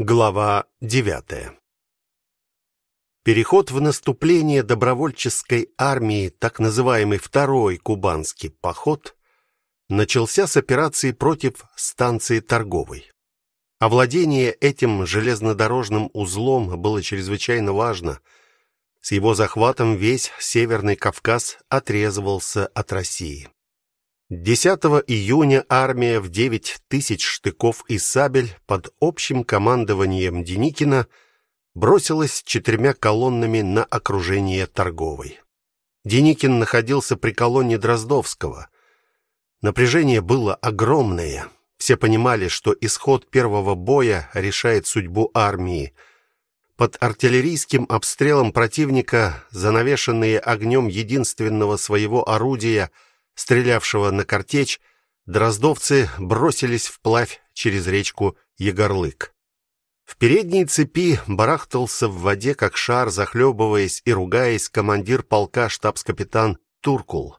Глава 9. Переход в наступление добровольческой армии, так называемый второй кубанский поход, начался с операции против станции Торговой. Овладение этим железнодорожным узлом было чрезвычайно важно. С его захватом весь Северный Кавказ отрезывался от России. 10 июня армия в 9 тысяч штыков и сабель под общим командованием Деникина бросилась четырьмя колоннами на окружение торговой. Деникин находился при колонне Дроздовского. Напряжение было огромное. Все понимали, что исход первого боя решает судьбу армии. Под артиллерийским обстрелом противника, занавешенные огнем единственного своего орудия – стрелявшего на картечь, дроздовцы бросились вплавь через речку Егорлык. В передней цепи барахтался в воде как шар, захлебываясь и ругаясь командир полка штабс-капитан Туркул.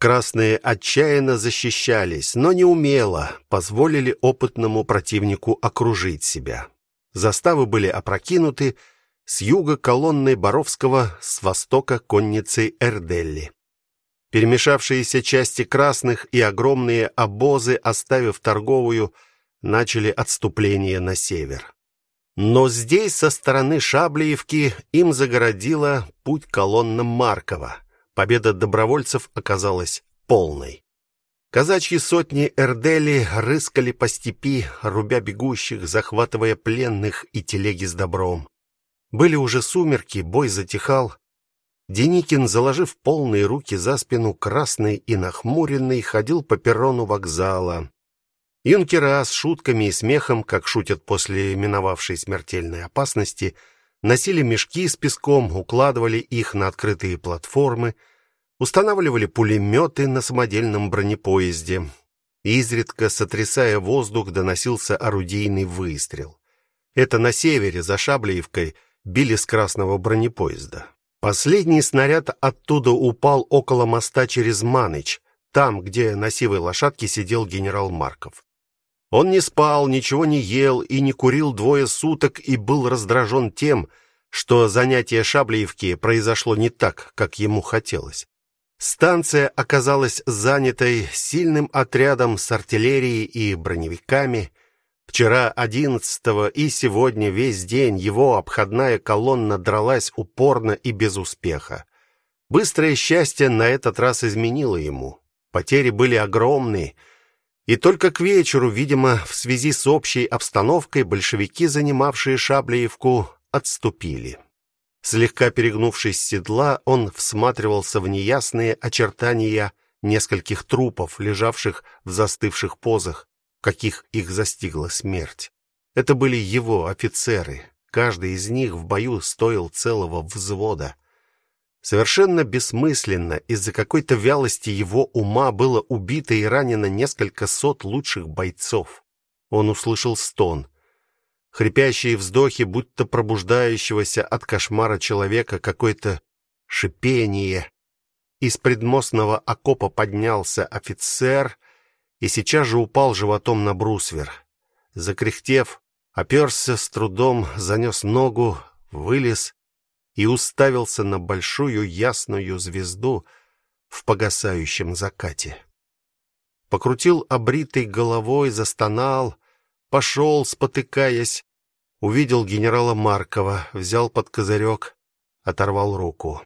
Красные отчаянно защищались, но не умело, позволили опытному противнику окружить себя. Заставы были опрокинуты, с юга колонной Боровского, с востока конницей Эрделли. Перемешавшиеся части красных и огромные обозы, оставив торговую, начали отступление на север. Но здесь со стороны Шаблеевки им загородила путь колонна Маркова. Победа добровольцев оказалась полной. Казачьи сотни Эрдели рыскали по степи, рубя бегущих, захватывая пленных и телеги с добром. Были уже сумерки, бой затихал, Деникин, заложив полные руки за спину, красный и нахмуренный, ходил по перрону вокзала. Юнкера с шутками и смехом, как шутят после миновавшей смертельной опасности, носили мешки с песком, укладывали их на открытые платформы, устанавливали пулеметы на самодельном бронепоезде. Изредка, сотрясая воздух, доносился орудийный выстрел. Это на севере за Шаблеевкой били с красного бронепоезда. Последний снаряд оттуда упал около моста через Маныч, там, где на сивой лошадке сидел генерал Марков. Он не спал, ничего не ел и не курил двое суток и был раздражен тем, что занятие Шаблеевки произошло не так, как ему хотелось. Станция оказалась занятой сильным отрядом с артиллерией и броневиками. Вчера, 11 и сегодня весь день его обходная колонна дралась упорно и без успеха. Быстрое счастье на этот раз изменило ему. Потери были огромные, и только к вечеру, видимо, в связи с общей обстановкой, большевики, занимавшие Шаблеевку, отступили. Слегка перегнувшись с седла, он всматривался в неясные очертания нескольких трупов, лежавших в застывших позах каких их застигла смерть. Это были его офицеры. Каждый из них в бою стоил целого взвода. Совершенно бессмысленно из-за какой-то вялости его ума было убито и ранено несколько сот лучших бойцов. Он услышал стон, хрипящие вздохи, будто пробуждающегося от кошмара человека, какое-то шипение. Из предмостного окопа поднялся офицер и сейчас же упал животом на брусвер. Закряхтев, оперся с трудом, занес ногу, вылез и уставился на большую ясную звезду в погасающем закате. Покрутил обритой головой, застонал, пошел, спотыкаясь, увидел генерала Маркова, взял под козырек, оторвал руку.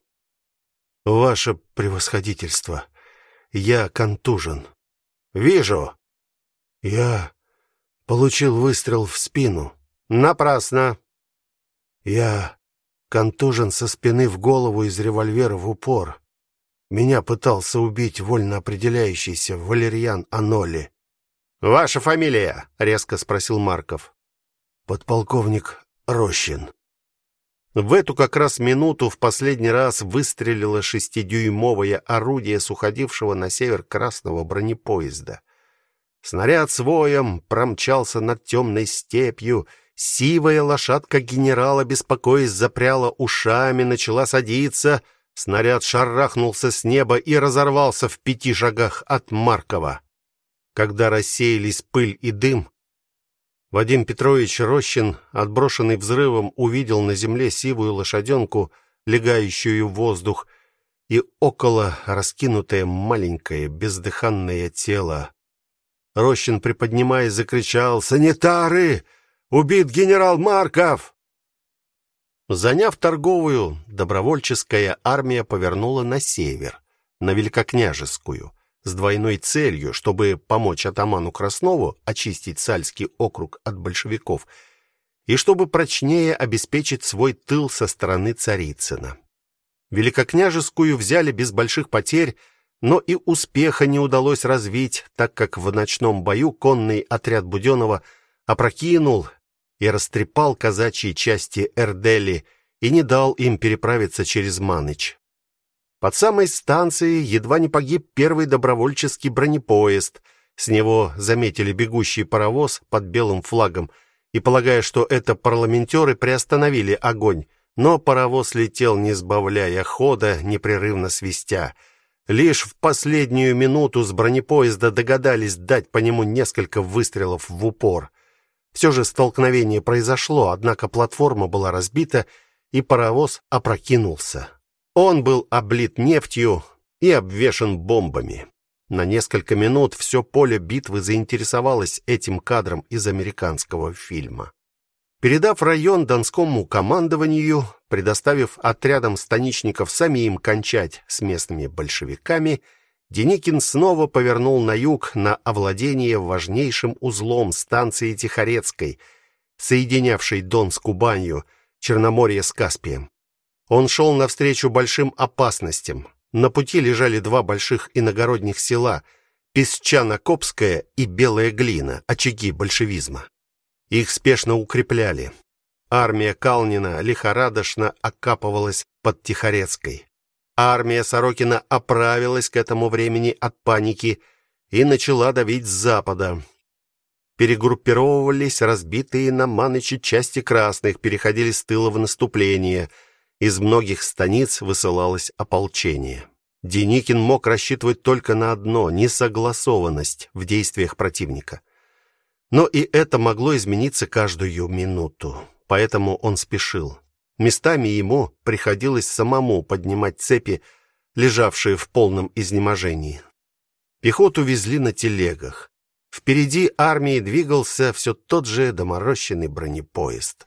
Ваше превосходительство, я контужен. Вижу. Я получил выстрел в спину. Напрасно. Я контужен со спины в голову из револьвера в упор. Меня пытался убить вольно определяющийся Валерьян Аноли. Ваша фамилия? резко спросил Марков. Подполковник Рощин. В эту как раз минуту в последний раз выстрелило шестидюймовое орудие с уходившего на север красного бронепоезда. Снаряд с воем промчался над темной степью. Сивая лошадка генерала, беспокоясь, запряла ушами, начала садиться. Снаряд шарахнулся с неба и разорвался в пяти шагах от Маркова. Когда рассеялись пыль и дым, Вадим Петрович Рощин, отброшенный взрывом, увидел на земле сивую лошаденку, легающую в воздух, и около раскинутое маленькое бездыханное тело. Рощин, приподнимаясь, закричал: "Санитары! Убит генерал Марков!" Заняв торговую, добровольческая армия повернула на север, на Великокняжескую с двойной целью, чтобы помочь атаману Краснову очистить Сальский округ от большевиков и чтобы прочнее обеспечить свой тыл со стороны Царицына. Великокняжескую взяли без больших потерь, но и успеха не удалось развить, так как в ночном бою конный отряд Будённого опрокинул и растрепал казачьи части Эрдели и не дал им переправиться через Маныч. Под самой станцией едва не погиб первый добровольческий бронепоезд. С него заметили бегущий паровоз под белым флагом и полагая, что это парламентеры, приостановили огонь. Но паровоз летел не сбавляя хода, непрерывно свистя. Лишь в последнюю минуту с бронепоезда догадались дать по нему несколько выстрелов в упор. Все же столкновение произошло, однако платформа была разбита, и паровоз опрокинулся. Он был облит нефтью и обвешан бомбами. На несколько минут все поле битвы заинтересовалось этим кадром из американского фильма. Передав район Донскому командованию, предоставив отрядам станичников самим кончать с местными большевиками, Деникин снова повернул на юг на овладение важнейшим узлом станции Тихорецкой, соединявшей Дон с Кубанью, Черноморье с Каспием. Он шел навстречу большим опасностям. На пути лежали два больших иногородних села: Песчано-Копское и Белая Глина, очаги большевизма. Их спешно укрепляли. Армия Калнина лихорадочно окапывалась под Тихорецкой. Армия Сорокина оправилась к этому времени от паники и начала давить с запада. Перегруппировывались разбитые на Маныче части красных, переходили с тыла в наступление – из многих станиц высылалось ополчение. Деникин мог рассчитывать только на одно несогласованность в действиях противника. Но и это могло измениться каждую минуту. Поэтому он спешил. Местами ему приходилось самому поднимать цепи, лежавшие в полном изнеможении. Пехоту везли на телегах. Впереди армии двигался все тот же доморощенный бронепоезд.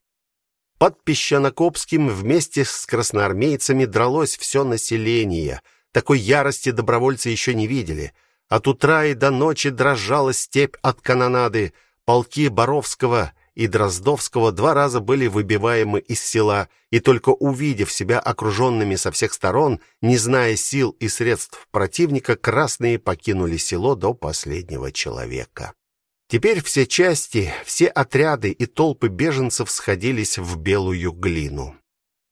Под Песчанокопским вместе с красноармейцами дралось все население. Такой ярости добровольцы еще не видели. От утра и до ночи дрожала степь от канонады. Полки Боровского и Дроздовского два раза были выбиваемы из села, и только увидев себя окруженными со всех сторон, не зная сил и средств противника, красные покинули село до последнего человека. Теперь все части, все отряды и толпы беженцев сходились в белую глину.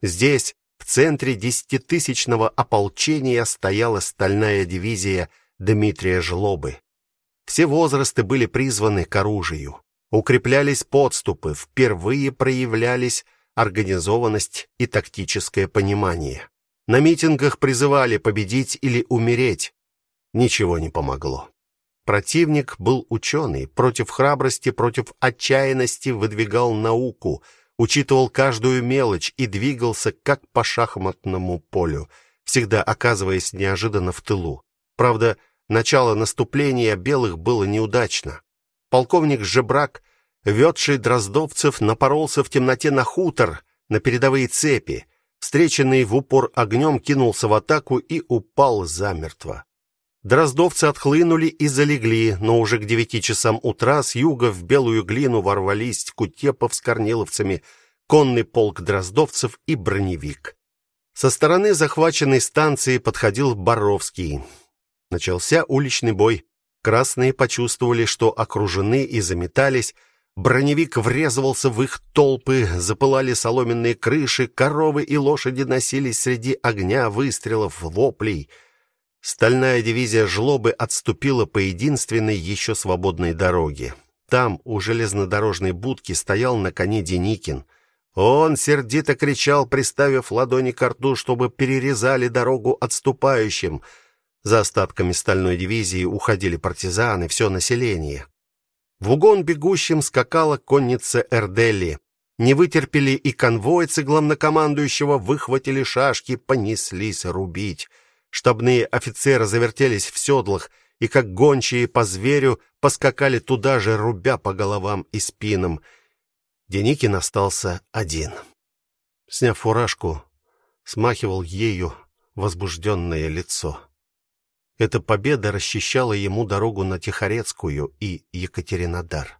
Здесь, в центре десятитысячного ополчения, стояла стальная дивизия Дмитрия Жлобы. Все возрасты были призваны к оружию. Укреплялись подступы, впервые проявлялись организованность и тактическое понимание. На митингах призывали победить или умереть. Ничего не помогло. Противник был ученый, против храбрости, против отчаянности выдвигал науку, учитывал каждую мелочь и двигался как по шахматному полю, всегда оказываясь неожиданно в тылу. Правда, начало наступления белых было неудачно. Полковник Жебрак, ведший дроздовцев, напоролся в темноте на хутор, на передовые цепи. Встреченный в упор огнем кинулся в атаку и упал замертво. Дроздовцы отхлынули и залегли, но уже к девяти часам утра с юга в белую глину ворвались Кутепов с корниловцами, конный полк дроздовцев и броневик. Со стороны захваченной станции подходил Боровский. Начался уличный бой. Красные почувствовали, что окружены и заметались. Броневик врезывался в их толпы, запылали соломенные крыши, коровы и лошади носились среди огня, выстрелов, воплей. Стальная дивизия Жлобы отступила по единственной еще свободной дороге. Там, у железнодорожной будки, стоял на коне Деникин. Он сердито кричал, приставив ладони к рту, чтобы перерезали дорогу отступающим. За остатками стальной дивизии уходили партизаны, все население. В угон бегущим скакала конница Эрдели. Не вытерпели и конвойцы главнокомандующего, выхватили шашки, понеслись рубить. Штабные офицеры завертелись в седлах и как гончие по зверю поскакали туда же, рубя по головам и спинам. Деникин остался один. Сняв фуражку, смахивал ею возбужденное лицо. Эта победа расчищала ему дорогу на Тихорецкую и Екатеринодар.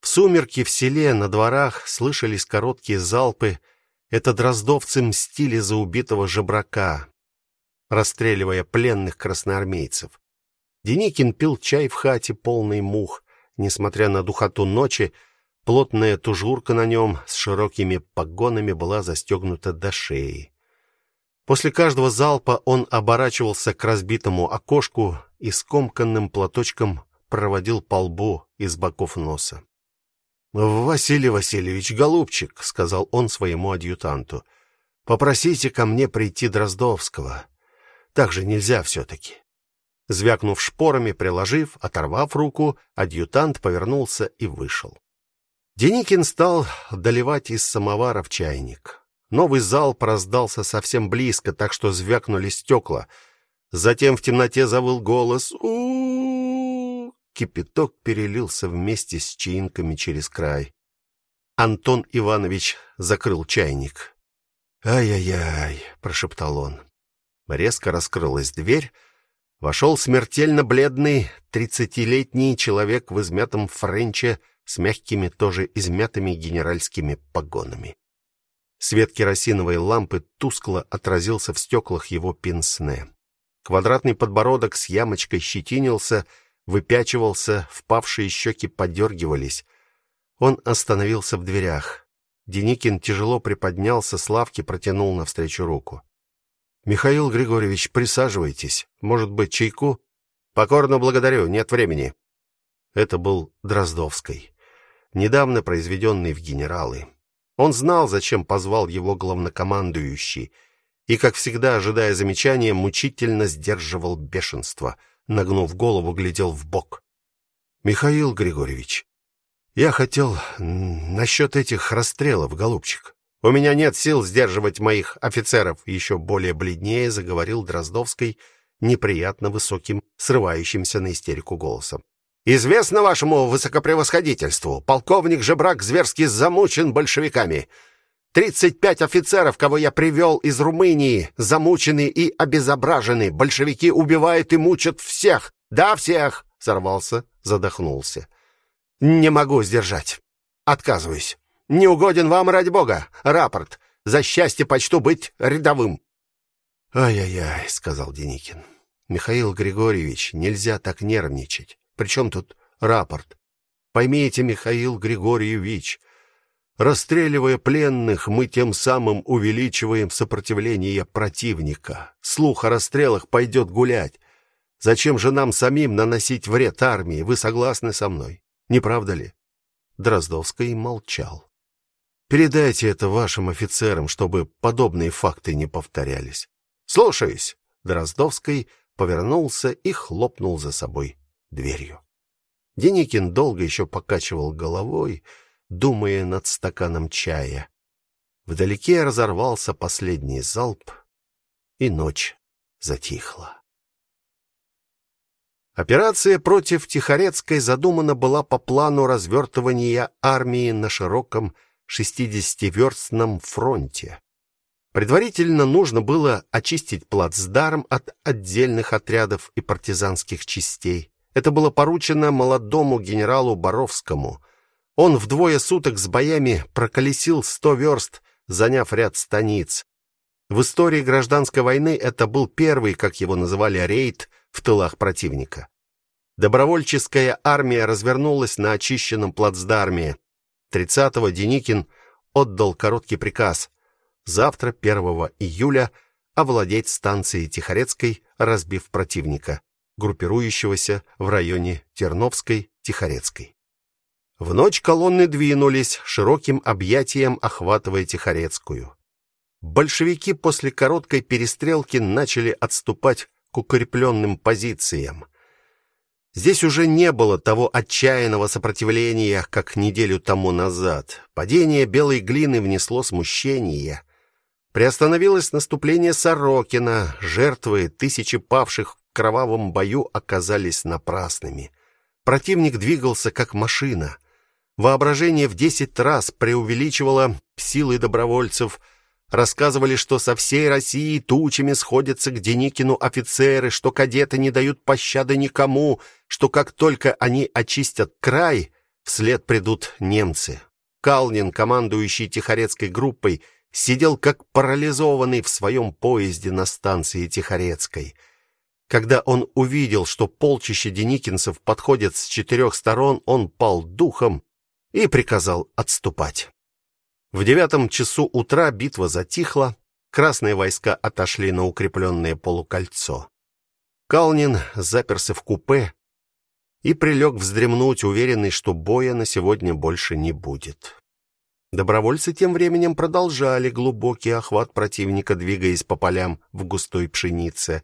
В сумерки в селе на дворах слышались короткие залпы. Это дроздовцы мстили за убитого жебрака, расстреливая пленных красноармейцев. Деникин пил чай в хате полный мух, несмотря на духоту ночи, плотная тужурка на нем с широкими погонами была застегнута до шеи. После каждого залпа он оборачивался к разбитому окошку и скомканным платочком проводил по лбу из боков носа. Василий Васильевич, голубчик, сказал он своему адъютанту. Попросите ко мне прийти Дроздовского. Так же нельзя все таки Звякнув шпорами, приложив, оторвав руку, адъютант повернулся и вышел. Деникин стал доливать из самовара в чайник. Новый зал раздался совсем близко, так что звякнули стекла. Затем в темноте завыл голос: у, Кипяток перелился вместе с чаинками через край. Антон Иванович закрыл чайник. "Ай-ай-ай", прошептал он. Резко раскрылась дверь. Вошел смертельно бледный тридцатилетний человек в измятом френче с мягкими тоже измятыми генеральскими погонами. Свет керосиновой лампы тускло отразился в стеклах его пенсне. Квадратный подбородок с ямочкой щетинился, выпячивался, впавшие щеки подергивались. Он остановился в дверях. Деникин тяжело приподнялся с лавки, протянул навстречу руку. Михаил Григорьевич, присаживайтесь. Может быть, чайку? Покорно благодарю, нет времени. Это был Дроздовский, недавно произведенный в генералы. Он знал, зачем позвал его главнокомандующий, и, как всегда, ожидая замечания, мучительно сдерживал бешенство, нагнув голову, глядел в бок. Михаил Григорьевич, я хотел насчет этих расстрелов, голубчик. У меня нет сил сдерживать моих офицеров, еще более бледнее заговорил Дроздовский неприятно высоким, срывающимся на истерику голосом. Известно вашему высокопревосходительству, полковник Жебрак зверски замучен большевиками. Тридцать пять офицеров, кого я привел из Румынии, замучены и обезображены. Большевики убивают и мучат всех. Да, всех, сорвался, задохнулся. Не могу сдержать. Отказываюсь. Не угоден вам ради бога. Рапорт. За счастье почту быть рядовым. Ай-ай-ай, сказал Деникин. Михаил Григорьевич, нельзя так нервничать. Причем тут рапорт? Поймите, Михаил Григорьевич, расстреливая пленных, мы тем самым увеличиваем сопротивление противника. Слух о расстрелах пойдет гулять. Зачем же нам самим наносить вред армии? Вы согласны со мной? Не правда ли? Дроздовский молчал. Передайте это вашим офицерам, чтобы подобные факты не повторялись. Слушаюсь. Дроздовский повернулся и хлопнул за собой дверью. Деникин долго еще покачивал головой, думая над стаканом чая. Вдалеке разорвался последний залп, и ночь затихла. Операция против Тихорецкой задумана была по плану развертывания армии на широком 60-верстном фронте. Предварительно нужно было очистить плацдарм от отдельных отрядов и партизанских частей. Это было поручено молодому генералу Боровскому. Он в двое суток с боями проколесил сто верст, заняв ряд станиц. В истории гражданской войны это был первый, как его называли, рейд в тылах противника. Добровольческая армия развернулась на очищенном плацдарме. 30-го Деникин отдал короткий приказ: завтра, 1 июля, овладеть станцией Тихорецкой, разбив противника группирующегося в районе Терновской, Тихорецкой. В ночь колонны двинулись широким объятием, охватывая Тихорецкую. Большевики после короткой перестрелки начали отступать к укрепленным позициям. Здесь уже не было того отчаянного сопротивления, как неделю тому назад. Падение белой глины внесло смущение. Приостановилось наступление Сорокина. Жертвы тысячи павших в кровавом бою оказались напрасными. Противник двигался как машина. Воображение в десять раз преувеличивало силы добровольцев – Рассказывали, что со всей России тучами сходятся к Деникину офицеры, что кадеты не дают пощады никому, что как только они очистят край, вслед придут немцы. Калнин, командующий Тихорецкой группой, сидел как парализованный в своем поезде на станции Тихорецкой. Когда он увидел, что полчище деникинцев подходит с четырех сторон, он пал духом и приказал отступать. В девятом часу утра битва затихла, красные войска отошли на укрепленное полукольцо. Калнин заперся в купе и прилег вздремнуть, уверенный, что боя на сегодня больше не будет. Добровольцы тем временем продолжали глубокий охват противника, двигаясь по полям в густой пшенице.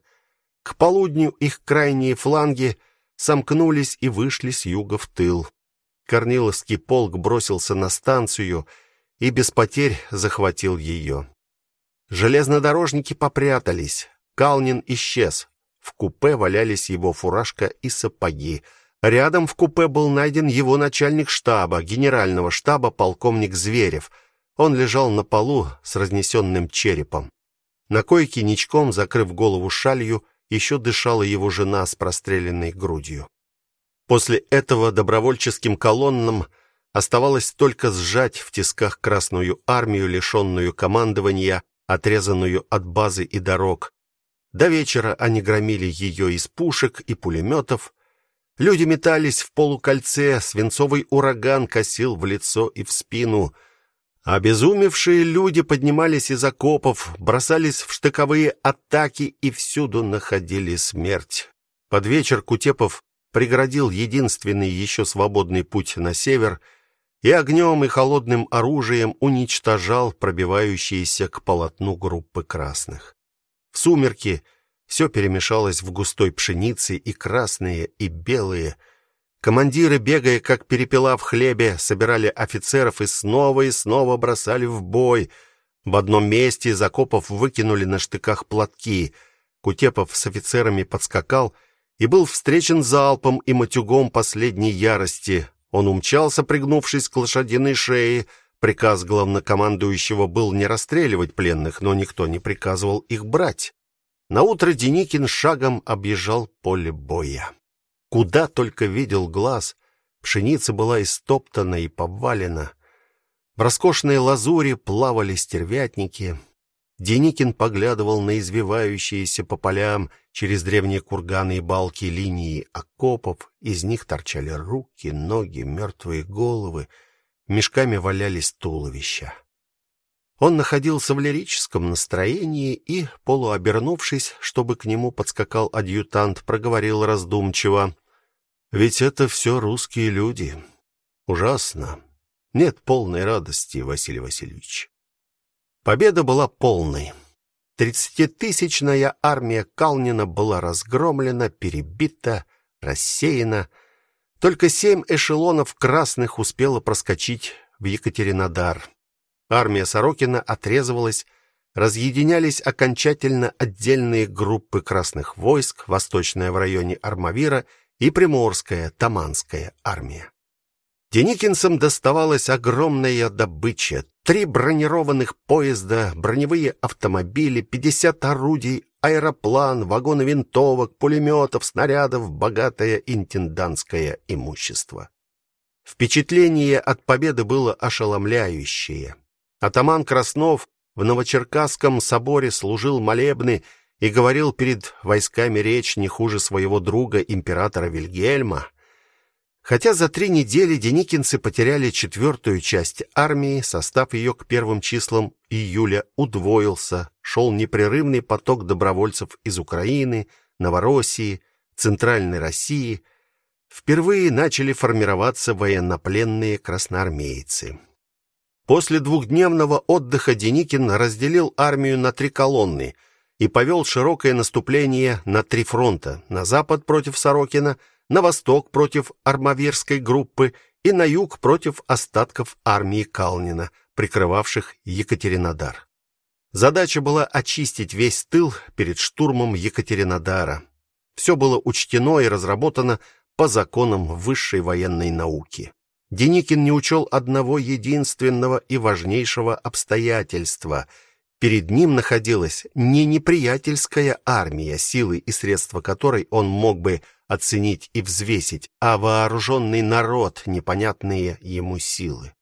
К полудню их крайние фланги сомкнулись и вышли с юга в тыл. Корниловский полк бросился на станцию и без потерь захватил ее. Железнодорожники попрятались. Калнин исчез. В купе валялись его фуражка и сапоги. Рядом в купе был найден его начальник штаба, генерального штаба полковник Зверев. Он лежал на полу с разнесенным черепом. На койке ничком, закрыв голову шалью, еще дышала его жена с простреленной грудью. После этого добровольческим колоннам Оставалось только сжать в тисках Красную армию, лишенную командования, отрезанную от базы и дорог. До вечера они громили ее из пушек и пулеметов. Люди метались в полукольце, свинцовый ураган косил в лицо и в спину. Обезумевшие люди поднимались из окопов, бросались в штыковые атаки и всюду находили смерть. Под вечер Кутепов преградил единственный еще свободный путь на север и огнем и холодным оружием уничтожал пробивающиеся к полотну группы красных. В сумерки все перемешалось в густой пшенице, и красные, и белые. Командиры, бегая как перепела в хлебе, собирали офицеров и снова и снова бросали в бой. В одном месте из окопов выкинули на штыках платки. Кутепов с офицерами подскакал и был встречен залпом и матюгом последней ярости. Он умчался, пригнувшись к лошадиной шее. Приказ главнокомандующего был не расстреливать пленных, но никто не приказывал их брать. На утро Деникин шагом объезжал поле боя. Куда только видел глаз, пшеница была истоптана и повалена. В роскошной лазури плавали стервятники. Деникин поглядывал на извивающиеся по полям через древние курганы и балки линии окопов, из них торчали руки, ноги, мертвые головы, мешками валялись туловища. Он находился в лирическом настроении и, полуобернувшись, чтобы к нему подскакал адъютант, проговорил раздумчиво: "Ведь это все русские люди. Ужасно. Нет полной радости, Василий Васильевич". Победа была полной. Тридцатитысячная армия Калнина была разгромлена, перебита, рассеяна. Только семь эшелонов красных успело проскочить в Екатеринодар. Армия Сорокина отрезывалась, разъединялись окончательно отдельные группы красных войск, восточная в районе Армавира и приморская Таманская армия. Деникинцам доставалась огромная добыча: три бронированных поезда, броневые автомобили, 50 орудий, аэроплан, вагоны винтовок, пулеметов, снарядов, богатое интендантское имущество. Впечатление от победы было ошеломляющее. Атаман Краснов в Новочеркасском соборе служил молебны и говорил перед войсками речь не хуже своего друга императора Вильгельма. Хотя за три недели деникинцы потеряли четвертую часть армии, состав ее к первым числам июля удвоился, шел непрерывный поток добровольцев из Украины, Новороссии, Центральной России. Впервые начали формироваться военнопленные красноармейцы. После двухдневного отдыха Деникин разделил армию на три колонны и повел широкое наступление на три фронта: на запад против Сорокина, на восток против армавирской группы и на юг против остатков армии Калнина, прикрывавших Екатеринодар. Задача была очистить весь тыл перед штурмом Екатеринодара. Все было учтено и разработано по законам высшей военной науки. Деникин не учел одного единственного и важнейшего обстоятельства. Перед ним находилась не неприятельская армия, силы и средства которой он мог бы оценить и взвесить, а вооруженный народ, непонятные ему силы.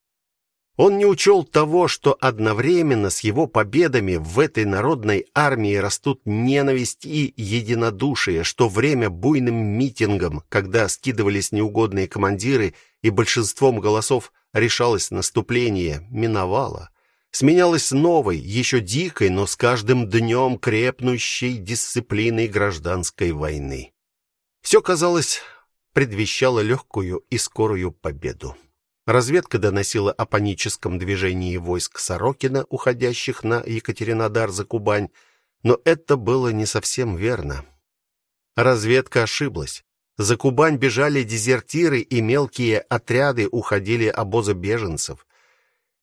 Он не учел того, что одновременно с его победами в этой народной армии растут ненависть и единодушие, что время буйным митингам, когда скидывались неугодные командиры и большинством голосов решалось наступление, миновало. Сменялось новой, еще дикой, но с каждым днем крепнущей дисциплиной гражданской войны. Все казалось предвещало легкую и скорую победу. Разведка доносила о паническом движении войск Сорокина, уходящих на Екатеринодар за Кубань, но это было не совсем верно. Разведка ошиблась. За Кубань бежали дезертиры и мелкие отряды уходили обозы беженцев.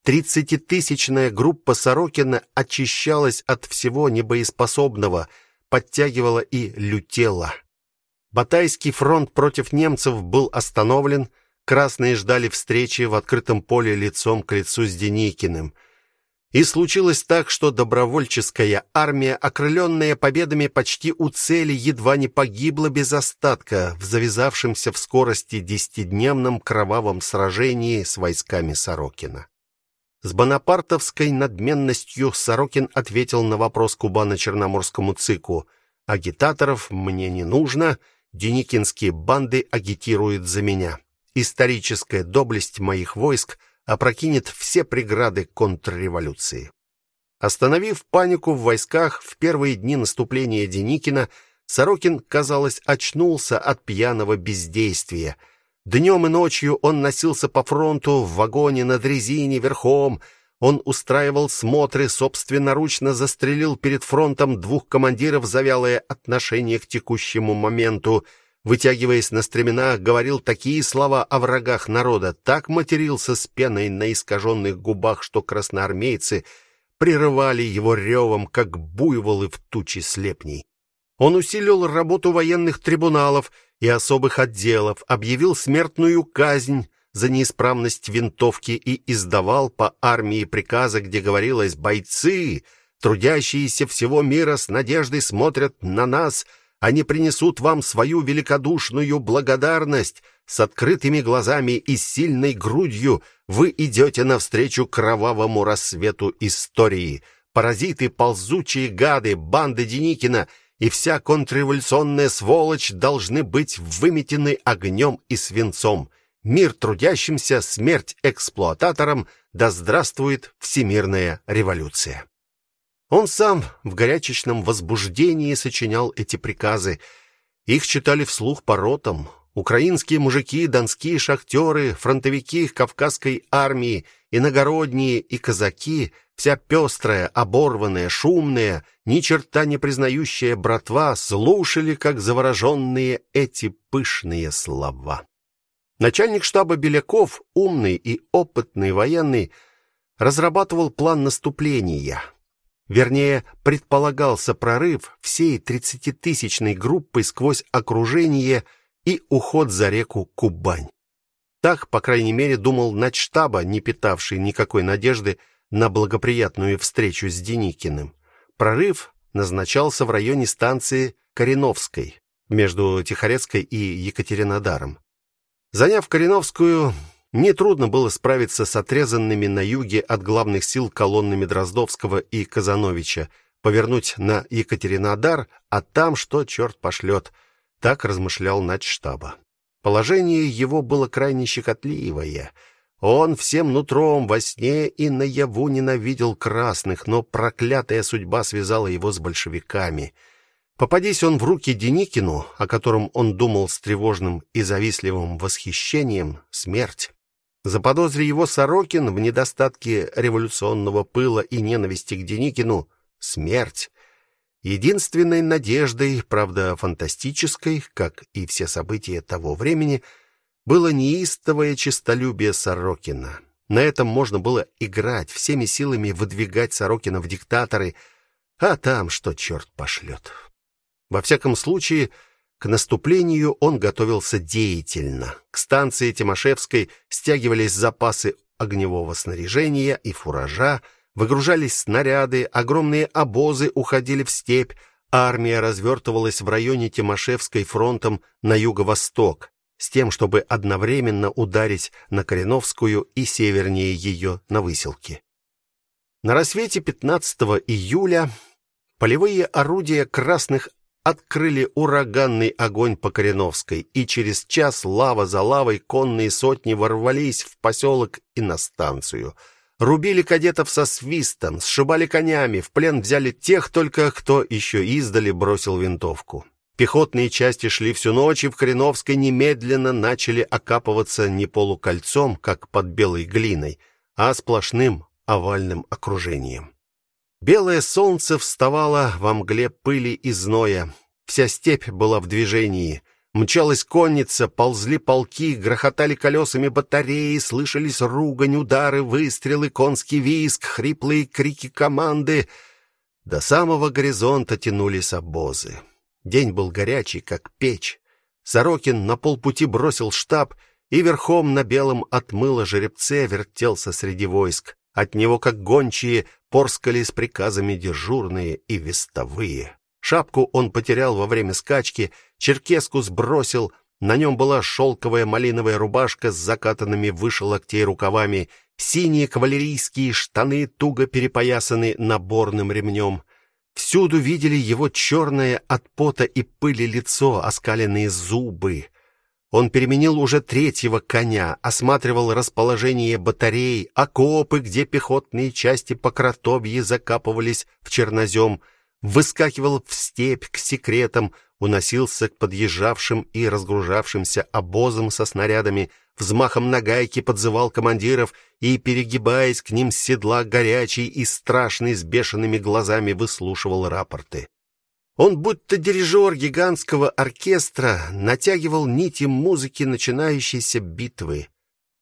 Тридцатитысячная группа Сорокина очищалась от всего небоеспособного, подтягивала и лютела. Батайский фронт против немцев был остановлен, Красные ждали встречи в открытом поле лицом к лицу с Деникиным. И случилось так, что добровольческая армия, окрыленная победами почти у цели, едва не погибла без остатка в завязавшемся в скорости десятидневном кровавом сражении с войсками Сорокина. С бонапартовской надменностью Сорокин ответил на вопрос Кубана Черноморскому цику: "Агитаторов мне не нужно, деникинские банды агитируют за меня" историческая доблесть моих войск опрокинет все преграды контрреволюции. Остановив панику в войсках в первые дни наступления Деникина, Сорокин, казалось, очнулся от пьяного бездействия. Днем и ночью он носился по фронту в вагоне на дрезине верхом. Он устраивал смотры, собственноручно застрелил перед фронтом двух командиров за вялое отношение к текущему моменту вытягиваясь на стременах, говорил такие слова о врагах народа, так матерился с пеной на искаженных губах, что красноармейцы прерывали его ревом, как буйволы в туче слепней. Он усилил работу военных трибуналов и особых отделов, объявил смертную казнь за неисправность винтовки и издавал по армии приказы, где говорилось: "Бойцы, трудящиеся всего мира с надеждой смотрят на нас", они принесут вам свою великодушную благодарность. С открытыми глазами и сильной грудью вы идете навстречу кровавому рассвету истории. Паразиты, ползучие гады, банды Деникина и вся контрреволюционная сволочь должны быть выметены огнем и свинцом. Мир трудящимся, смерть эксплуататорам, да здравствует всемирная революция. Он сам в горячечном возбуждении сочинял эти приказы. Их читали вслух по ротам. Украинские мужики, донские шахтеры, фронтовики Кавказской армии, иногородние и казаки, вся пестрая, оборванная, шумная, ни черта не признающая братва, слушали как завороженные эти пышные слова. Начальник штаба Беляков, умный и опытный военный, разрабатывал план наступления. Вернее, предполагался прорыв всей тридцатитысячной группы сквозь окружение и уход за реку Кубань. Так, по крайней мере, думал начштаба, не питавший никакой надежды на благоприятную встречу с Деникиным. Прорыв назначался в районе станции Кореновской, между Тихорецкой и Екатеринодаром. Заняв Кореновскую, Нетрудно было справиться с отрезанными на юге от главных сил колоннами Дроздовского и Казановича, повернуть на Екатеринодар, а там что черт пошлет. Так размышлял начштаба. Положение его было крайне щекотливое. Он всем нутром во сне и наяву ненавидел красных, но проклятая судьба связала его с большевиками. Попадись он в руки Деникину, о котором он думал с тревожным и завистливым восхищением, смерть. Заподозри его Сорокин в недостатке революционного пыла и ненависти к Деникину смерть. Единственной надеждой, правда, фантастической, как и все события того времени, было неистовое честолюбие Сорокина. На этом можно было играть, всеми силами выдвигать Сорокина в диктаторы, а там что черт пошлет. Во всяком случае, к наступлению он готовился деятельно. К станции Тимошевской стягивались запасы огневого снаряжения и фуража, выгружались снаряды, огромные обозы уходили в степь, армия развертывалась в районе Тимошевской фронтом на юго-восток, с тем, чтобы одновременно ударить на Кореновскую и севернее ее на Выселки. На рассвете 15 июля полевые орудия красных открыли ураганный огонь по Кореновской, и через час лава за лавой конные сотни ворвались в поселок и на станцию. Рубили кадетов со свистом, сшибали конями, в плен взяли тех только, кто еще издали бросил винтовку. Пехотные части шли всю ночь, и в Кореновской немедленно начали окапываться не полукольцом, как под белой глиной, а сплошным овальным окружением. Белое солнце вставало во мгле пыли и зноя. Вся степь была в движении. Мчалась конница, ползли полки, грохотали колесами батареи, слышались ругань, удары, выстрелы, конский визг, хриплые крики команды. До самого горизонта тянулись обозы. День был горячий, как печь. Сорокин на полпути бросил штаб и верхом на белом отмыло жеребце вертелся среди войск. От него, как гончие, порскали с приказами дежурные и вестовые. Шапку он потерял во время скачки, черкеску сбросил, на нем была шелковая малиновая рубашка с закатанными выше локтей рукавами, синие кавалерийские штаны туго перепоясаны наборным ремнем. Всюду видели его черное от пота и пыли лицо, оскаленные зубы. Он переменил уже третьего коня, осматривал расположение батарей, окопы, где пехотные части по кротовье закапывались в чернозем, выскакивал в степь к секретам, уносился к подъезжавшим и разгружавшимся обозам со снарядами, взмахом нагайки подзывал командиров и, перегибаясь к ним с седла горячий и страшный с бешеными глазами выслушивал рапорты. Он будто дирижер гигантского оркестра натягивал нити музыки начинающейся битвы.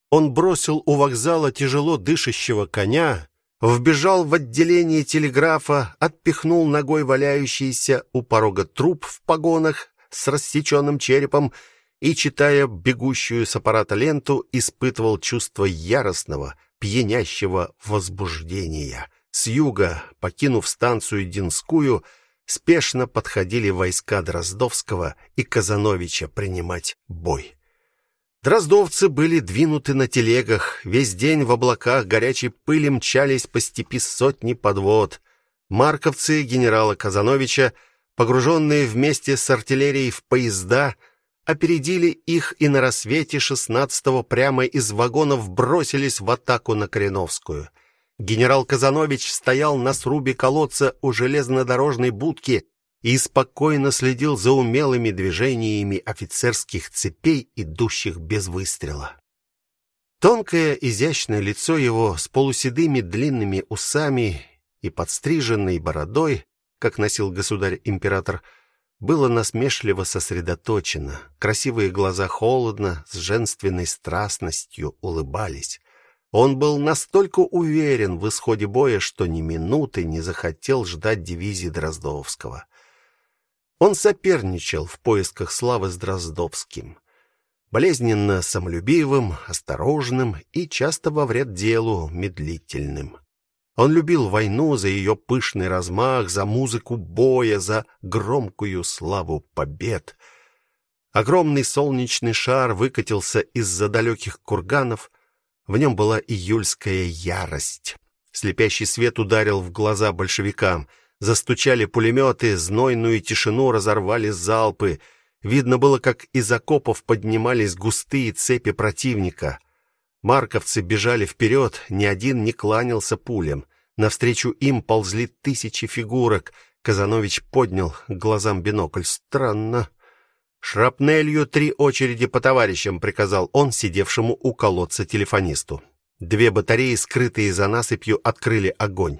Он бросил у вокзала тяжело дышащего коня, вбежал в отделение телеграфа, отпихнул ногой валяющийся у порога труп в погонах с рассеченным черепом и, читая бегущую с аппарата ленту, испытывал чувство яростного, пьянящего возбуждения. С юга, покинув станцию Динскую, спешно подходили войска Дроздовского и Казановича принимать бой. Дроздовцы были двинуты на телегах, весь день в облаках горячей пыли мчались по степи сотни подвод. Марковцы генерала Казановича, погруженные вместе с артиллерией в поезда, опередили их и на рассвете 16-го прямо из вагонов бросились в атаку на Кореновскую. Генерал Казанович стоял на срубе колодца у железнодорожной будки и спокойно следил за умелыми движениями офицерских цепей, идущих без выстрела. Тонкое изящное лицо его с полуседыми длинными усами и подстриженной бородой, как носил государь-император, было насмешливо сосредоточено. Красивые глаза холодно, с женственной страстностью улыбались. Он был настолько уверен в исходе боя, что ни минуты не захотел ждать дивизии Дроздовского. Он соперничал в поисках славы с Дроздовским. Болезненно самолюбивым, осторожным и часто во вред делу медлительным. Он любил войну за ее пышный размах, за музыку боя, за громкую славу побед. Огромный солнечный шар выкатился из-за далеких курганов, в нем была июльская ярость. Слепящий свет ударил в глаза большевикам. Застучали пулеметы, знойную тишину разорвали залпы. Видно было, как из окопов поднимались густые цепи противника. Марковцы бежали вперед, ни один не кланялся пулям. Навстречу им ползли тысячи фигурок. Казанович поднял к глазам бинокль. Странно. Шрапнелью три очереди по товарищам, приказал он сидевшему у колодца телефонисту. Две батареи, скрытые за насыпью, открыли огонь.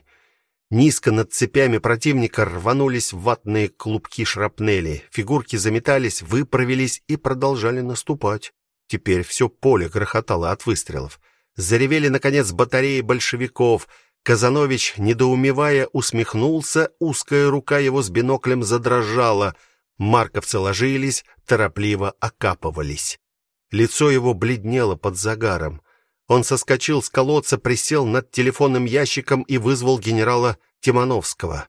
Низко над цепями противника рванулись ватные клубки шрапнели. Фигурки заметались, выправились и продолжали наступать. Теперь все поле грохотало от выстрелов. Заревели наконец батареи большевиков. Казанович, недоумевая, усмехнулся, узкая рука его с биноклем задрожала. Марковцы ложились, торопливо окапывались. Лицо его бледнело под загаром. Он соскочил с колодца, присел над телефонным ящиком и вызвал генерала Тимановского.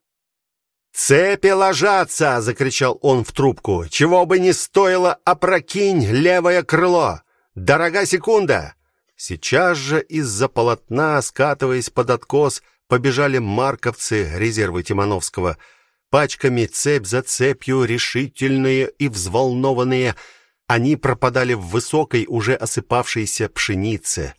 "Цепи ложатся!" закричал он в трубку. "Чего бы ни стоило, опрокинь левое крыло. Дорога секунда!" Сейчас же из-за полотна, скатываясь под откос, побежали марковцы резервы Тимановского. Пачками цепь за цепью, решительные и взволнованные, они пропадали в высокой, уже осыпавшейся пшенице.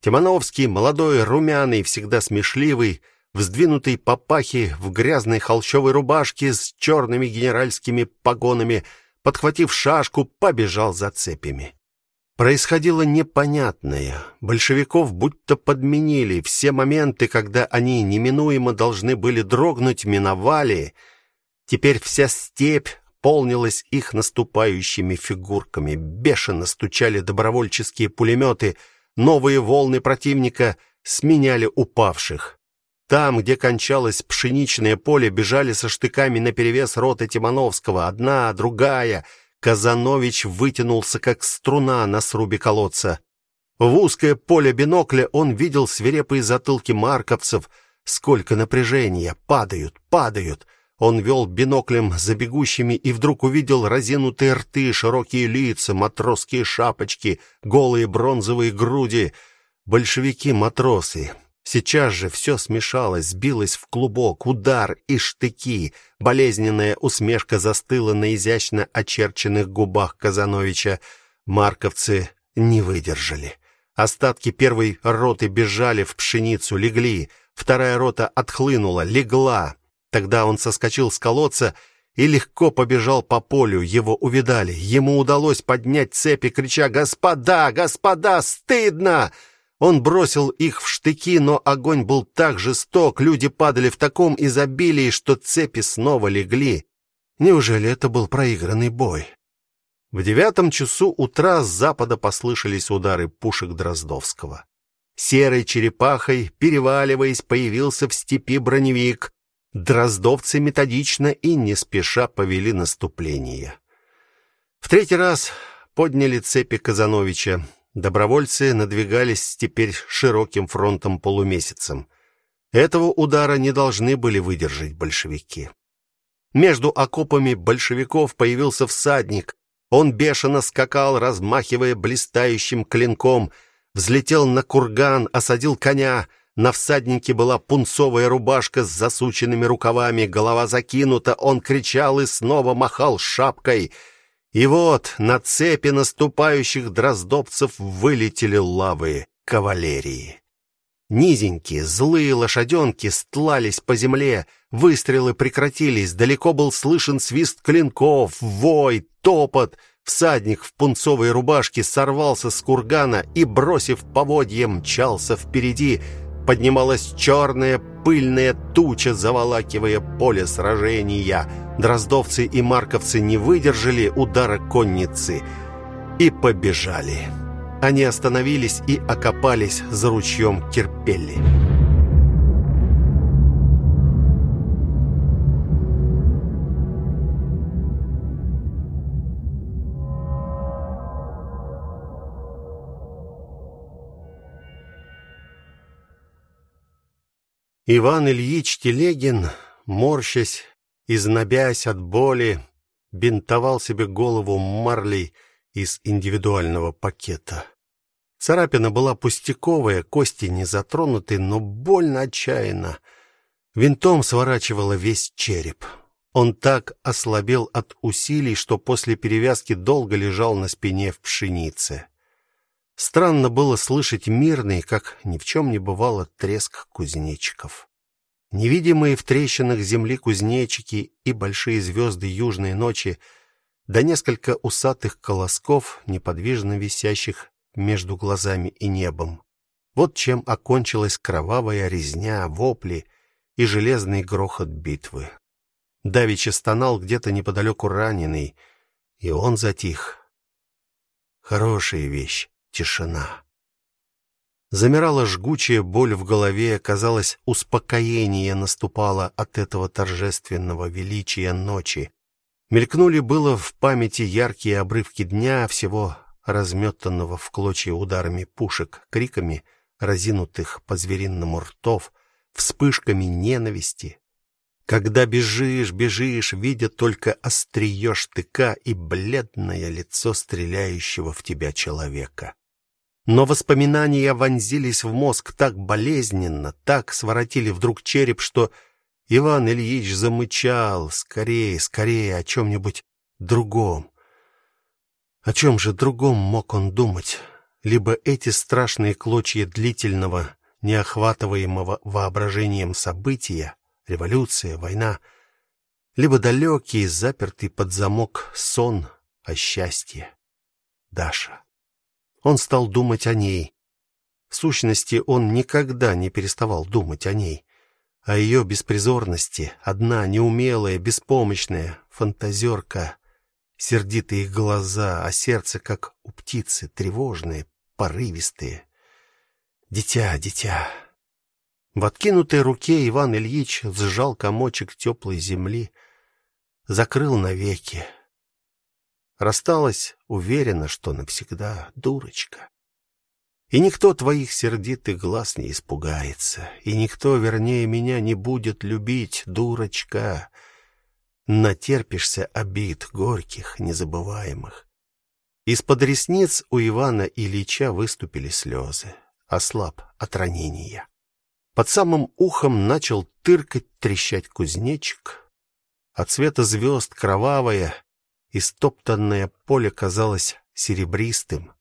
Тимановский, молодой, румяный, всегда смешливый, вздвинутый по пахе в грязной холщовой рубашке с черными генеральскими погонами, подхватив шашку, побежал за цепями. Происходило непонятное. Большевиков будто подменили. Все моменты, когда они неминуемо должны были дрогнуть, миновали. Теперь вся степь полнилась их наступающими фигурками. Бешено стучали добровольческие пулеметы, новые волны противника сменяли упавших. Там, где кончалось пшеничное поле, бежали со штыками наперевес роты Тимановского, одна, другая. Казанович вытянулся как струна на срубе колодца. В узкое поле бинокля он видел свирепые затылки марковцев, сколько напряжения, падают, падают. Он вел биноклем за бегущими и вдруг увидел разинутые рты, широкие лица, матросские шапочки, голые бронзовые груди. Большевики-матросы. Сейчас же все смешалось, сбилось в клубок, удар и штыки. Болезненная усмешка застыла на изящно очерченных губах Казановича. Марковцы не выдержали. Остатки первой роты бежали в пшеницу, легли. Вторая рота отхлынула, легла. Тогда он соскочил с колодца и легко побежал по полю. Его увидали. Ему удалось поднять цепи, крича: "Господа, господа, стыдно!" Он бросил их в штыки, но огонь был так жесток, люди падали в таком изобилии, что цепи снова легли. Неужели это был проигранный бой? В девятом часу утра с запада послышались удары пушек Дроздовского. Серой черепахой, переваливаясь, появился в степи броневик. Дроздовцы методично и не спеша повели наступление. В третий раз подняли цепи Казановича. Добровольцы надвигались теперь широким фронтом полумесяцем. Этого удара не должны были выдержать большевики. Между окопами большевиков появился всадник. Он бешено скакал, размахивая блистающим клинком, взлетел на курган, осадил коня. На всаднике была пунцовая рубашка с засученными рукавами, голова закинута, он кричал и снова махал шапкой. И вот на цепи наступающих дроздовцев вылетели лавы кавалерии. Низенькие, злые лошаденки стлались по земле, выстрелы прекратились, далеко был слышен свист клинков, вой, топот. Всадник в пунцовой рубашке сорвался с кургана и, бросив поводья, мчался впереди, поднималась черная пыльная туча, заволакивая поле сражения. Дроздовцы и марковцы не выдержали удара конницы и побежали. Они остановились и окопались за ручьем Кирпелли. Иван Ильич Телегин, морщась и знобясь от боли, бинтовал себе голову марлей из индивидуального пакета. Царапина была пустяковая, кости не затронуты, но больно отчаянно. Винтом сворачивало весь череп. Он так ослабел от усилий, что после перевязки долго лежал на спине в пшенице. Странно было слышать мирный, как ни в чем не бывало, треск кузнечиков. Невидимые в трещинах земли кузнечики и большие звезды южной ночи, да несколько усатых колосков, неподвижно висящих между глазами и небом. Вот чем окончилась кровавая резня, вопли и железный грохот битвы. Давича стонал где-то неподалеку раненый, и он затих. Хорошая вещь тишина. Замирала жгучая боль в голове, казалось, успокоение наступало от этого торжественного величия ночи. Мелькнули было в памяти яркие обрывки дня, всего разметанного в клочья ударами пушек, криками разинутых по-звериному ртов, вспышками ненависти. Когда бежишь, бежишь, видя только острие штыка и бледное лицо стреляющего в тебя человека. Но воспоминания вонзились в мозг так болезненно, так своротили вдруг череп, что Иван Ильич замычал: "Скорее, скорее о чем нибудь другом". О чем же другом мог он думать? Либо эти страшные клочья длительного, неохватываемого воображением события, революция, война, либо далекий, запертый под замок сон о счастье. Даша. Он стал думать о ней. В сущности, он никогда не переставал думать о ней, о ее беспризорности, одна неумелая, беспомощная фантазерка, сердитые глаза, а сердце как у птицы, тревожное, порывистое. Дитя, дитя. В откинутой руке Иван Ильич сжал комочек теплой земли, закрыл навеки. Рассталась уверена, что навсегда, дурочка. И никто твоих сердитых глаз не испугается, и никто, вернее меня, не будет любить, дурочка. Натерпишься обид горьких, незабываемых. Из-под ресниц у Ивана Ильича выступили слезы, ослаб от ранения. Под самым ухом начал тыркать, трещать кузнечик. От света звезд кровавая Истоптанное поле казалось серебристым.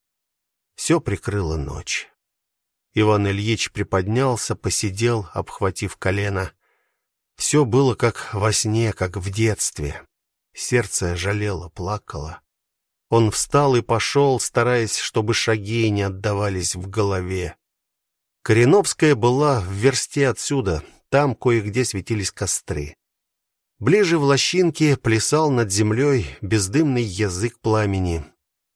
Все прикрыло ночь. Иван Ильич приподнялся, посидел, обхватив колено. Все было как во сне, как в детстве. Сердце жалело, плакало. Он встал и пошел, стараясь, чтобы шаги не отдавались в голове. Кореновская была в версте отсюда, там кое-где светились костры. Ближе в лощинке плясал над землей бездымный язык пламени.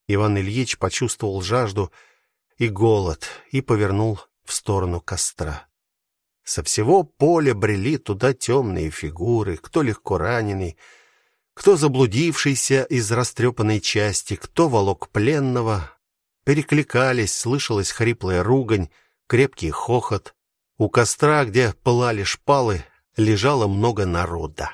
Иван Ильич почувствовал жажду и голод и повернул в сторону костра. Со всего поля брели туда темные фигуры, кто легко раненый, кто заблудившийся из растрепанной части, кто волок пленного. Перекликались, слышалась хриплая ругань, крепкий хохот. У костра, где пылали шпалы, лежало много народа.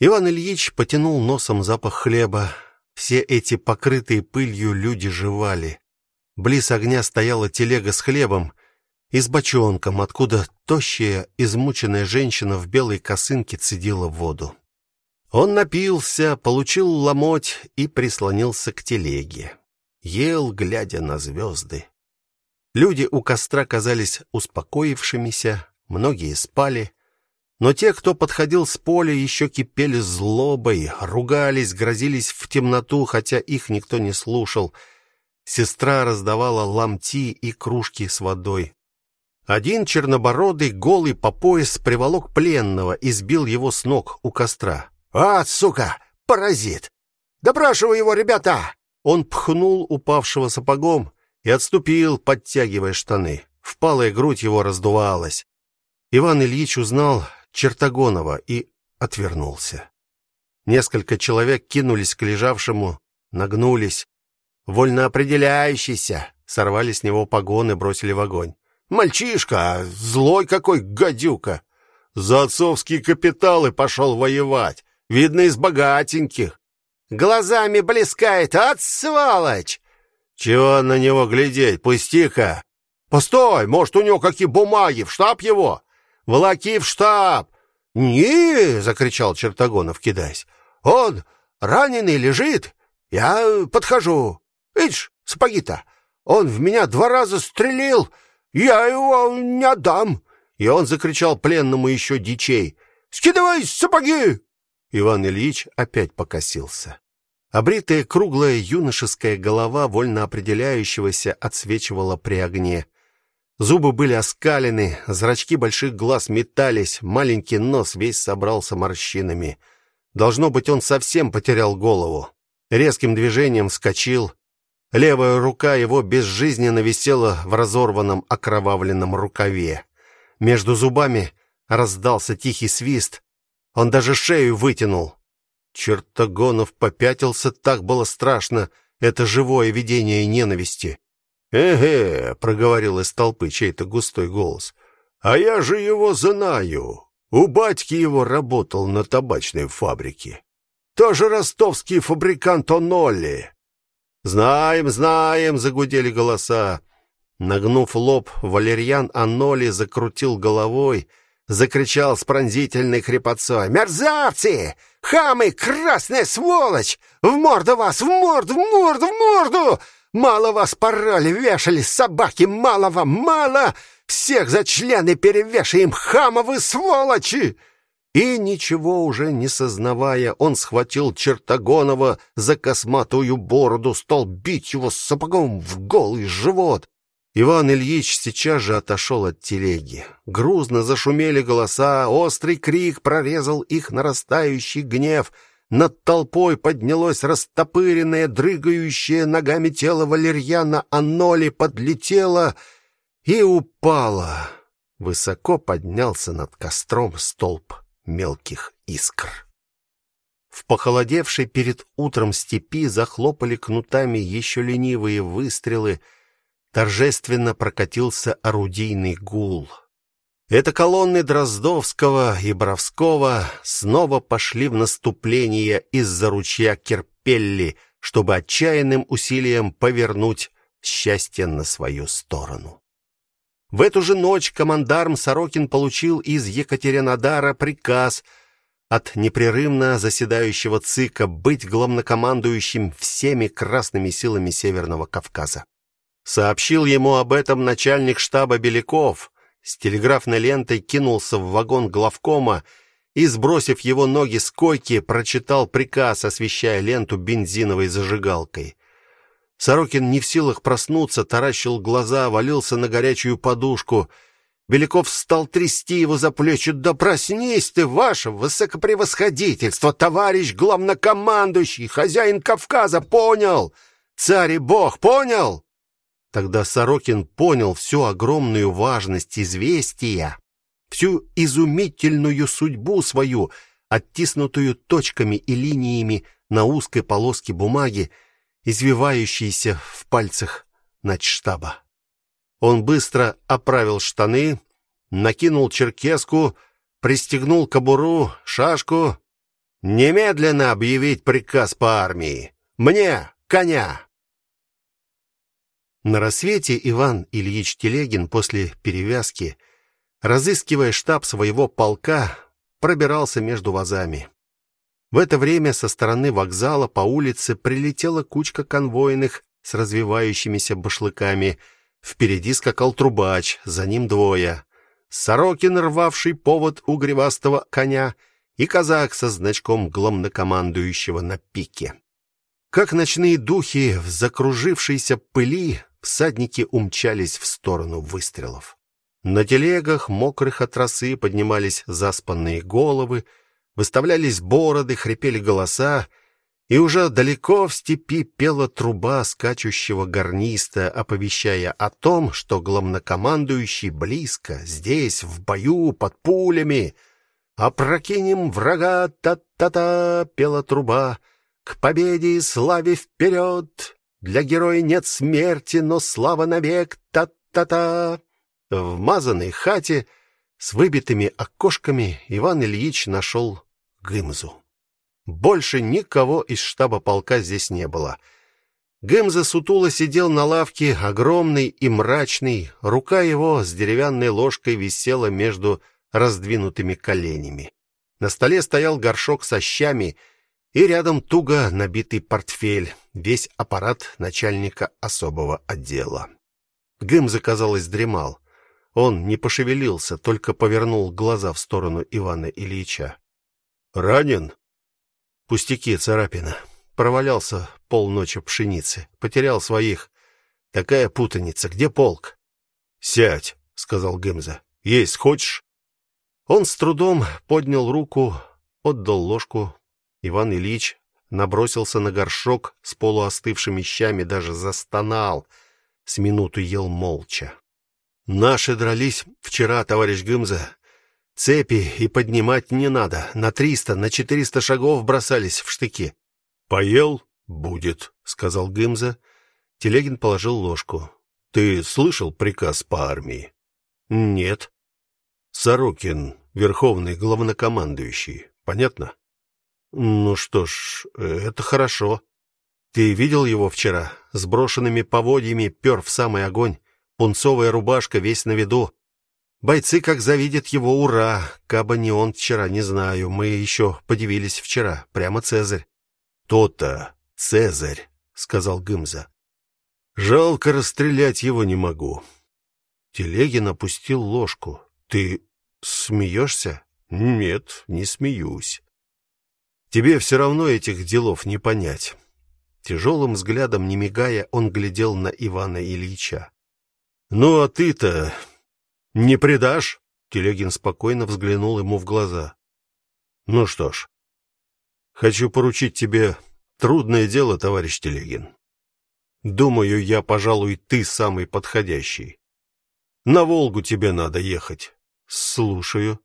Иван Ильич потянул носом запах хлеба. Все эти покрытые пылью люди жевали. Близ огня стояла телега с хлебом и с бочонком, откуда тощая, измученная женщина в белой косынке цедила воду. Он напился, получил ломоть и прислонился к телеге. Ел, глядя на звезды. Люди у костра казались успокоившимися, многие спали. Но те, кто подходил с поля, еще кипели злобой, ругались, грозились в темноту, хотя их никто не слушал. Сестра раздавала ламти и кружки с водой. Один чернобородый, голый по пояс, приволок пленного и сбил его с ног у костра. «А, сука, паразит! Допрашивай его, ребята!» Он пхнул упавшего сапогом и отступил, подтягивая штаны. Впалая грудь его раздувалась. Иван Ильич узнал Чертогонова и отвернулся. Несколько человек кинулись к лежавшему, нагнулись. Вольно определяющийся, сорвали с него погоны, бросили в огонь. Мальчишка, злой какой гадюка. За отцовские капиталы пошел воевать, видно из богатеньких. Глазами блескает, от сволочь. Чего на него глядеть, пусти-ка. Постой, может, у него какие бумаги, в штаб его? Волоки в штаб!» «Не!» — закричал Чертогонов, кидаясь. «Он раненый лежит. Я подхожу. Видишь, сапоги-то. Он в меня два раза стрелил. Я его не отдам!» И он закричал пленному еще дичей. «Скидывай сапоги!» Иван Ильич опять покосился. Обритая круглая юношеская голова вольно определяющегося отсвечивала при огне. Зубы были оскалены, зрачки больших глаз метались, маленький нос весь собрался морщинами. Должно быть, он совсем потерял голову. Резким движением вскочил. Левая рука его безжизненно висела в разорванном окровавленном рукаве. Между зубами раздался тихий свист. Он даже шею вытянул. Чертогонов попятился, так было страшно. Это живое видение ненависти. «Эге», — проговорил из толпы чей-то густой голос, — «а я же его знаю. У батьки его работал на табачной фабрике. Тоже ростовский фабрикант Онолли». «Знаем, знаем», — загудели голоса. Нагнув лоб, Валерьян Аноли закрутил головой, закричал с пронзительной хрипотцой: "Мерзавцы! Хамы, красная сволочь! В морду вас, в морду, в морду, в морду! Мало вас порали, вешали собаки, мало вам, мало! Всех за члены перевешаем, хамовы сволочи!" И ничего уже не сознавая, он схватил Чертогонова за косматую бороду, стал бить его сапогом в голый живот. Иван Ильич сейчас же отошел от телеги. Грузно зашумели голоса, острый крик прорезал их нарастающий гнев. Над толпой поднялось растопыренное, дрыгающее ногами тело валерьяна Аноли, подлетело и упало. Высоко поднялся над костром столб мелких искр. В похолодевшей перед утром степи захлопали кнутами еще ленивые выстрелы, торжественно прокатился орудийный гул. Это колонны Дроздовского и Боровского снова пошли в наступление из-за ручья Керпелли, чтобы отчаянным усилием повернуть счастье на свою сторону. В эту же ночь командарм Сорокин получил из Екатеринодара приказ от непрерывно заседающего ЦИКа быть главнокомандующим всеми красными силами Северного Кавказа. Сообщил ему об этом начальник штаба Беляков. С телеграфной лентой кинулся в вагон главкома и, сбросив его ноги с койки, прочитал приказ, освещая ленту бензиновой зажигалкой. Сорокин не в силах проснуться, таращил глаза, валился на горячую подушку. Беляков стал трясти его за плечи. "Да проснись ты, ваше высокопревосходительство, товарищ главнокомандующий, хозяин Кавказа, понял? Царь и бог, понял?" Тогда Сорокин понял всю огромную важность известия, всю изумительную судьбу свою, оттиснутую точками и линиями на узкой полоске бумаги, извивающейся в пальцах начштаба. Он быстро оправил штаны, накинул черкеску, пристегнул кобуру, шашку, немедленно объявить приказ по армии. Мне коня. На рассвете Иван Ильич Телегин после перевязки, разыскивая штаб своего полка, пробирался между вазами. В это время со стороны вокзала по улице прилетела кучка конвойных с развивающимися башлыками. Впереди скакал трубач, за ним двое: Сорокин, рвавший повод у гривастого коня, и казак со значком главнокомандующего на пике. Как ночные духи в закружившейся пыли, всадники умчались в сторону выстрелов. На телегах, мокрых от росы, поднимались заспанные головы, выставлялись бороды, хрипели голоса, и уже далеко в степи пела труба скачущего гарниста, оповещая о том, что главнокомандующий близко, здесь, в бою, под пулями. «Опрокинем врага, та-та-та!» — пела труба. «К победе и славе вперед! Для героя нет смерти, но слава навек, та-та-та. В мазанной хате с выбитыми окошками Иван Ильич нашел Гымзу. Больше никого из штаба полка здесь не было. Гымза сутуло сидел на лавке, огромный и мрачный, рука его с деревянной ложкой висела между раздвинутыми коленями. На столе стоял горшок со щами и рядом туго набитый портфель, весь аппарат начальника особого отдела. Гым заказалось дремал. Он не пошевелился, только повернул глаза в сторону Ивана Ильича. Ранен? Пустяки, царапина. Провалялся полночи в пшенице, потерял своих. Такая путаница. Где полк? Сядь, сказал Гемза. Есть хочешь? Он с трудом поднял руку, отдал ложку. Иван Ильич набросился на горшок с полуостывшими щами, даже застонал. С минуту ел молча. Наши дрались вчера, товарищ Гымза. Цепи и поднимать не надо. На триста, на четыреста шагов бросались в штыки. Поел будет, сказал Гымза. Телегин положил ложку. Ты слышал приказ по армии? Нет. Сорокин, верховный главнокомандующий. Понятно? Ну что ж, это хорошо. Ты видел его вчера? С брошенными поводьями пёр в самый огонь, пунцовая рубашка весь на виду. Бойцы как завидят его, ура! Кабы не он вчера, не знаю, мы еще подивились вчера, прямо Цезарь. То-то, Цезарь, сказал Гымза. Жалко расстрелять его не могу. Телегин опустил ложку. Ты смеешься? Нет, не смеюсь. Тебе все равно этих делов не понять. Тяжелым взглядом, не мигая, он глядел на Ивана Ильича. Ну а ты-то не предашь? Телегин спокойно взглянул ему в глаза. Ну что ж, хочу поручить тебе трудное дело, товарищ Телегин. Думаю, я, пожалуй, ты самый подходящий. На Волгу тебе надо ехать. Слушаю.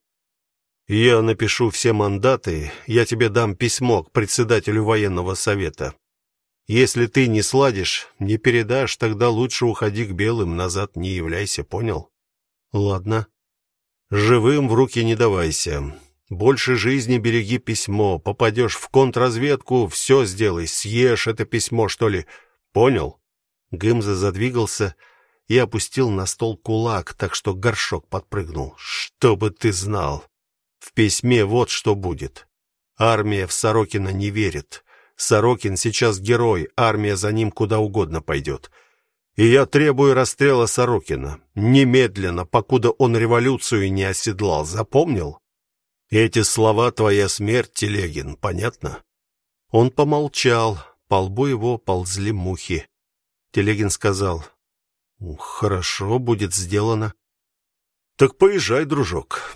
Я напишу все мандаты, я тебе дам письмо к председателю военного совета. Если ты не сладишь, не передашь, тогда лучше уходи к белым, назад не являйся, понял? Ладно. Живым в руки не давайся. Больше жизни береги письмо. Попадешь в контрразведку, все сделай, съешь это письмо, что ли. Понял? Гымза задвигался и опустил на стол кулак, так что горшок подпрыгнул. Чтобы ты знал, в письме вот что будет. Армия в Сорокина не верит. Сорокин сейчас герой, армия за ним куда угодно пойдет. И я требую расстрела Сорокина немедленно, покуда он революцию не оседлал. Запомнил? Эти слова твоя смерть, Телегин, понятно? Он помолчал, по лбу его ползли мухи. Телегин сказал: "Хорошо, будет сделано". Так поезжай, дружок.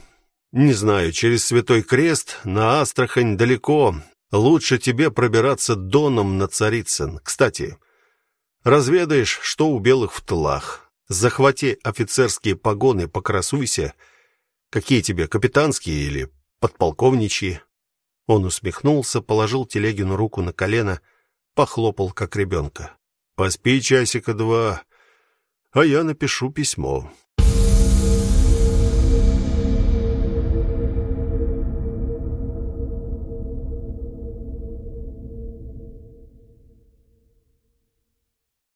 Не знаю, через Святой Крест на Астрахань далеко, Лучше тебе пробираться доном на Царицын. Кстати, разведаешь, что у белых в тылах. Захвати офицерские погоны, покрасуйся. Какие тебе, капитанские или подполковничьи? Он усмехнулся, положил Телегину руку на колено, похлопал как ребенка. Поспи часика два, а я напишу письмо.